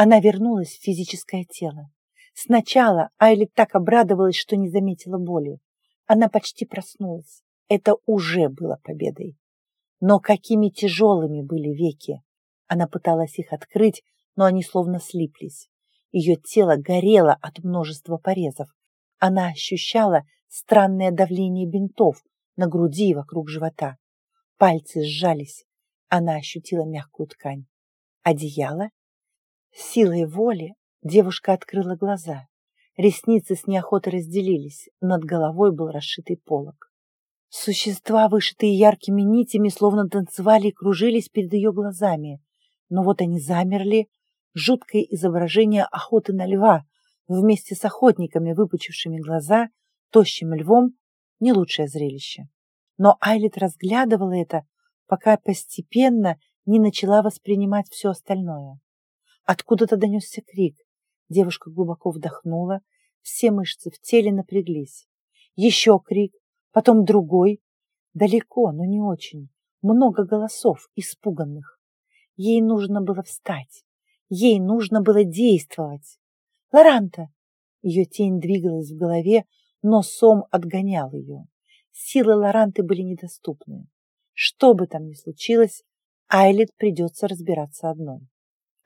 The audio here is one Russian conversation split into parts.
Она вернулась в физическое тело. Сначала Айли так обрадовалась, что не заметила боли. Она почти проснулась. Это уже было победой. Но какими тяжелыми были веки. Она пыталась их открыть, но они словно слиплись. Ее тело горело от множества порезов. Она ощущала странное давление бинтов на груди и вокруг живота. Пальцы сжались. Она ощутила мягкую ткань. Одеяло? Силой воли девушка открыла глаза. Ресницы с неохотой разделились. Над головой был расшитый полог. Существа, вышитые яркими нитями, словно танцевали и кружились перед ее глазами. Но вот они замерли. Жуткое изображение охоты на льва вместе с охотниками, выпучившими глаза, тощим львом, не лучшее зрелище. Но Айлит разглядывала это, пока постепенно не начала воспринимать все остальное. Откуда-то донесся крик. Девушка глубоко вдохнула, все мышцы в теле напряглись. Еще крик, потом другой. Далеко, но не очень. Много голосов, испуганных. Ей нужно было встать. Ей нужно было действовать. «Лоранта!» Ее тень двигалась в голове, но сом отгонял ее. Силы Лоранты были недоступны. Что бы там ни случилось, Айлет придется разбираться одной.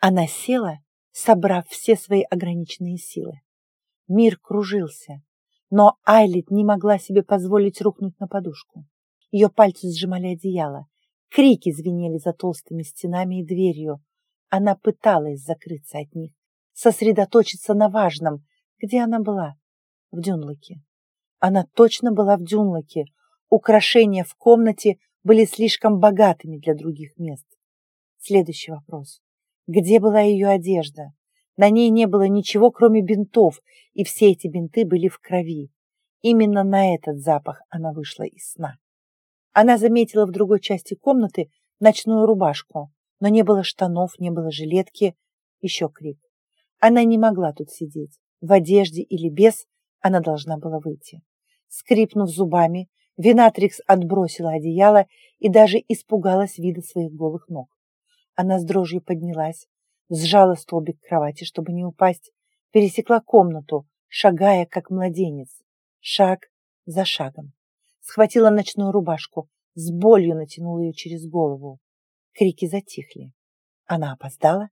Она села, собрав все свои ограниченные силы. Мир кружился, но Айлит не могла себе позволить рухнуть на подушку. Ее пальцы сжимали одеяло, крики звенели за толстыми стенами и дверью. Она пыталась закрыться от них, сосредоточиться на важном, где она была, в Дюнлоке. Она точно была в Дюнлоке. Украшения в комнате были слишком богатыми для других мест. Следующий вопрос. Где была ее одежда? На ней не было ничего, кроме бинтов, и все эти бинты были в крови. Именно на этот запах она вышла из сна. Она заметила в другой части комнаты ночную рубашку, но не было штанов, не было жилетки. Еще крик. Она не могла тут сидеть. В одежде или без она должна была выйти. Скрипнув зубами, Винатрикс отбросила одеяло и даже испугалась вида своих голых ног. Она с дрожью поднялась, сжала столбик кровати, чтобы не упасть, пересекла комнату, шагая, как младенец, шаг за шагом. Схватила ночную рубашку, с болью натянула ее через голову. Крики затихли. Она опоздала?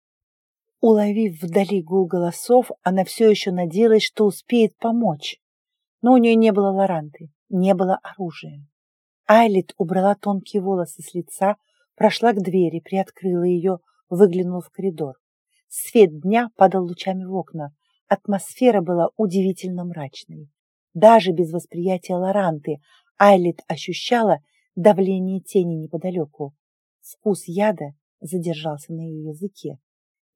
Уловив вдали гул голосов, она все еще надеялась, что успеет помочь. Но у нее не было лоранты, не было оружия. Айлит убрала тонкие волосы с лица, прошла к двери, приоткрыла ее, выглянула в коридор. Свет дня падал лучами в окна. Атмосфера была удивительно мрачной. Даже без восприятия Лоранты Айлит ощущала давление тени неподалеку. Вкус яда задержался на ее языке.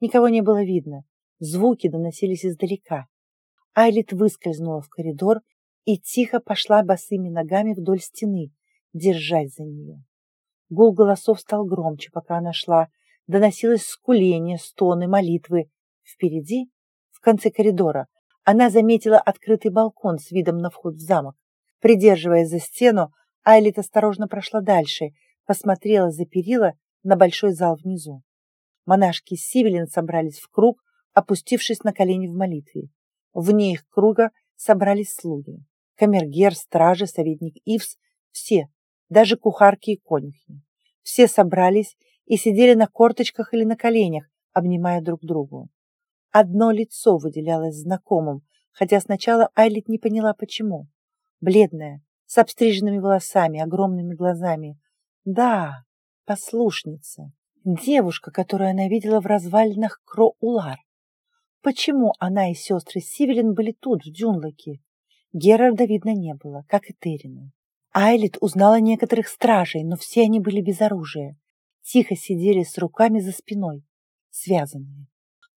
Никого не было видно. Звуки доносились издалека. Айлит выскользнула в коридор и тихо пошла босыми ногами вдоль стены, держась за нее. Гул голосов стал громче, пока она шла, доносилось скуление, стоны, молитвы. Впереди, в конце коридора, она заметила открытый балкон с видом на вход в замок. Придерживаясь за стену, Айлит осторожно прошла дальше, посмотрела за перила на большой зал внизу. Монашки Сивелин собрались в круг, опустившись на колени в молитве. Вне их круга собрались слуги. Камергер, стражи, советник Ивс, все, даже кухарки и конюхи. Все собрались и сидели на корточках или на коленях, обнимая друг другу. Одно лицо выделялось знакомым, хотя сначала Айлит не поняла, почему. Бледная, с обстриженными волосами, огромными глазами. Да, послушница. Девушка, которую она видела в развалинах Кроулар. Почему она и сестры Сивелин были тут, в Дюнлоке? Герарда видно не было, как и Террина. Айлит узнала некоторых стражей, но все они были без оружия тихо сидели с руками за спиной, связанные.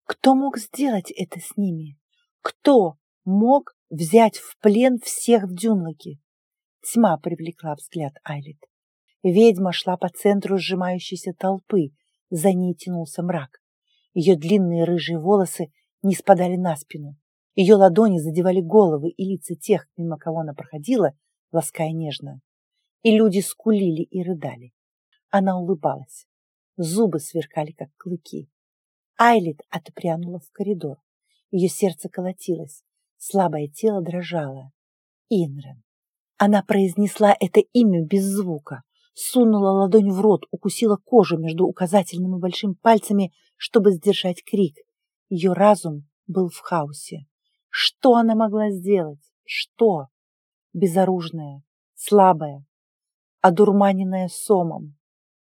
Кто мог сделать это с ними? Кто мог взять в плен всех в Дюнлоке? Тьма привлекла взгляд Айлит. Ведьма шла по центру сжимающейся толпы, за ней тянулся мрак. Ее длинные рыжие волосы не спадали на спину. Ее ладони задевали головы и лица тех, мимо кого она проходила, лаская нежно. И люди скулили и рыдали. Она улыбалась. Зубы сверкали, как клыки. Айлит отпрянула в коридор. Ее сердце колотилось, слабое тело дрожало. Инрен. Она произнесла это имя без звука, сунула ладонь в рот, укусила кожу между указательным и большим пальцами, чтобы сдержать крик. Ее разум был в хаосе. Что она могла сделать? Что? Безоружная, слабая, одурманенная сомом.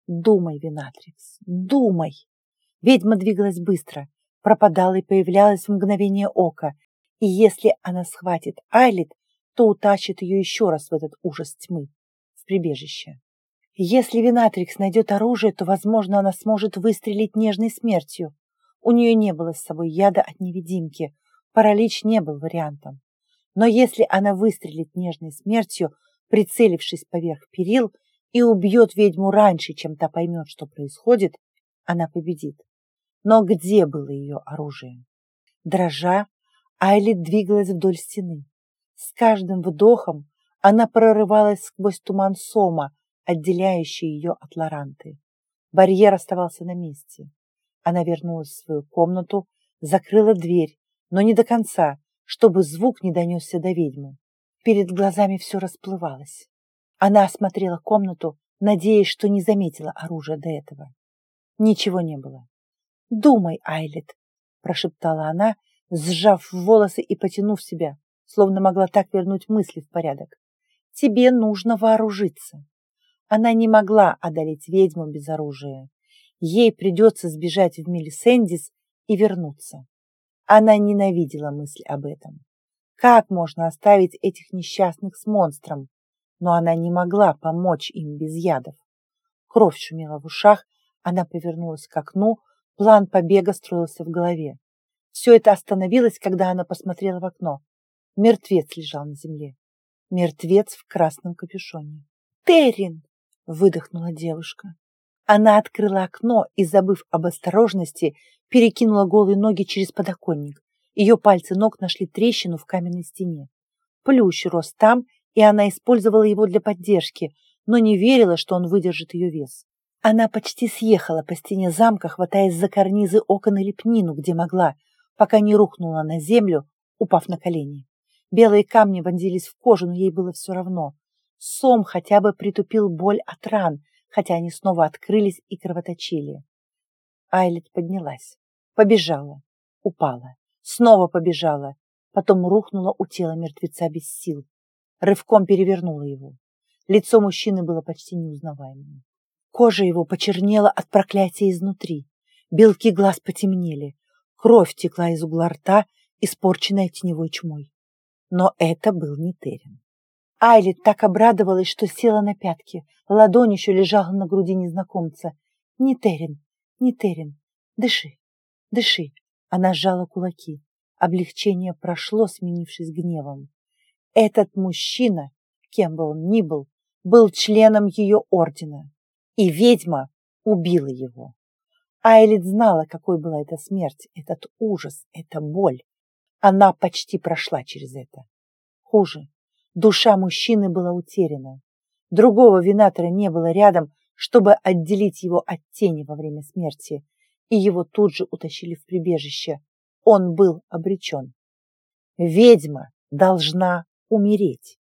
Думай, Винатрикс, думай. Ведьма двигалась быстро, пропадала и появлялась в мгновение ока, и если она схватит Айлит, то утащит ее еще раз в этот ужас тьмы, в прибежище. Если Винатрикс найдет оружие, то, возможно, она сможет выстрелить нежной смертью. У нее не было с собой яда от невидимки, паралич не был вариантом. Но если она выстрелит нежной смертью, прицелившись поверх перил, и убьет ведьму раньше, чем та поймет, что происходит, она победит. Но где было ее оружие? Дрожа, Айлит двигалась вдоль стены. С каждым вдохом она прорывалась сквозь туман сома, отделяющий ее от Лоранты. Барьер оставался на месте. Она вернулась в свою комнату, закрыла дверь, но не до конца, чтобы звук не донесся до ведьмы. Перед глазами все расплывалось. Она осмотрела комнату, надеясь, что не заметила оружия до этого. Ничего не было. «Думай, Айлет», — прошептала она, сжав волосы и потянув себя, словно могла так вернуть мысли в порядок. «Тебе нужно вооружиться». Она не могла одолеть ведьму без оружия. Ей придется сбежать в Мелисендис и вернуться. Она ненавидела мысль об этом. Как можно оставить этих несчастных с монстром? Но она не могла помочь им без ядов. Кровь шумела в ушах, она повернулась к окну, план побега строился в голове. Все это остановилось, когда она посмотрела в окно. Мертвец лежал на земле. Мертвец в красном капюшоне. «Террин!» — выдохнула девушка. Она открыла окно и, забыв об осторожности, перекинула голые ноги через подоконник. Ее пальцы ног нашли трещину в каменной стене. Плющ рос там, и она использовала его для поддержки, но не верила, что он выдержит ее вес. Она почти съехала по стене замка, хватаясь за карнизы окон и лепнину, где могла, пока не рухнула на землю, упав на колени. Белые камни вонзились в кожу, но ей было все равно. Сом хотя бы притупил боль от ран, хотя они снова открылись и кровоточили. Айлет поднялась, побежала, упала, снова побежала, потом рухнула у тела мертвеца без сил. Рывком перевернула его. Лицо мужчины было почти неузнаваемым. Кожа его почернела от проклятия изнутри. Белки глаз потемнели. Кровь текла из угла рта, испорченная теневой чмой. Но это был не Терен. Айлит так обрадовалась, что села на пятки. Ладонь еще лежала на груди незнакомца. «Не Терен, не Терен, дыши, дыши!» Она сжала кулаки. Облегчение прошло, сменившись гневом. Этот мужчина, кем бы он ни был, был членом ее ордена, и ведьма убила его. Айлит знала, какой была эта смерть, этот ужас, эта боль. Она почти прошла через это. Хуже, Душа мужчины была утеряна. Другого винатора не было рядом, чтобы отделить его от тени во время смерти, и его тут же утащили в прибежище. Он был обречен. Ведьма должна умереть.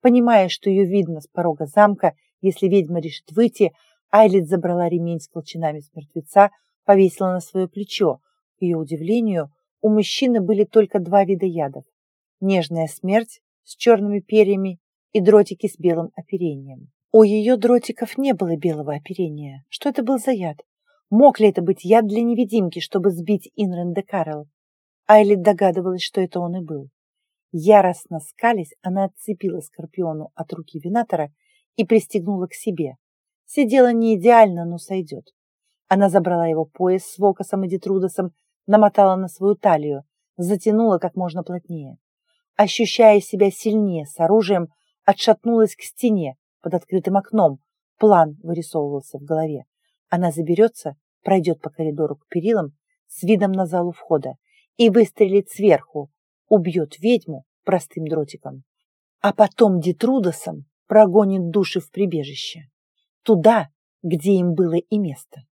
Понимая, что ее видно с порога замка, если ведьма решит выйти, Айлит забрала ремень с колчанами с мертвеца, повесила на свое плечо. К ее удивлению, у мужчины были только два вида ядов. Нежная смерть с черными перьями и дротики с белым оперением. У ее дротиков не было белого оперения. Что это был за яд? Мог ли это быть яд для невидимки, чтобы сбить Инрен де Карл? Айлит догадывалась, что это он и был. Яростно скались, она отцепила Скорпиону от руки Винатора и пристегнула к себе. Сидела не идеально, но сойдет. Она забрала его пояс с Вокасом и Детрудосом, намотала на свою талию, затянула как можно плотнее ощущая себя сильнее с оружием, отшатнулась к стене под открытым окном. План вырисовывался в голове. Она заберется, пройдет по коридору к перилам с видом на залу входа и выстрелит сверху, убьет ведьму простым дротиком. А потом Детрудосом прогонит души в прибежище. Туда, где им было и место.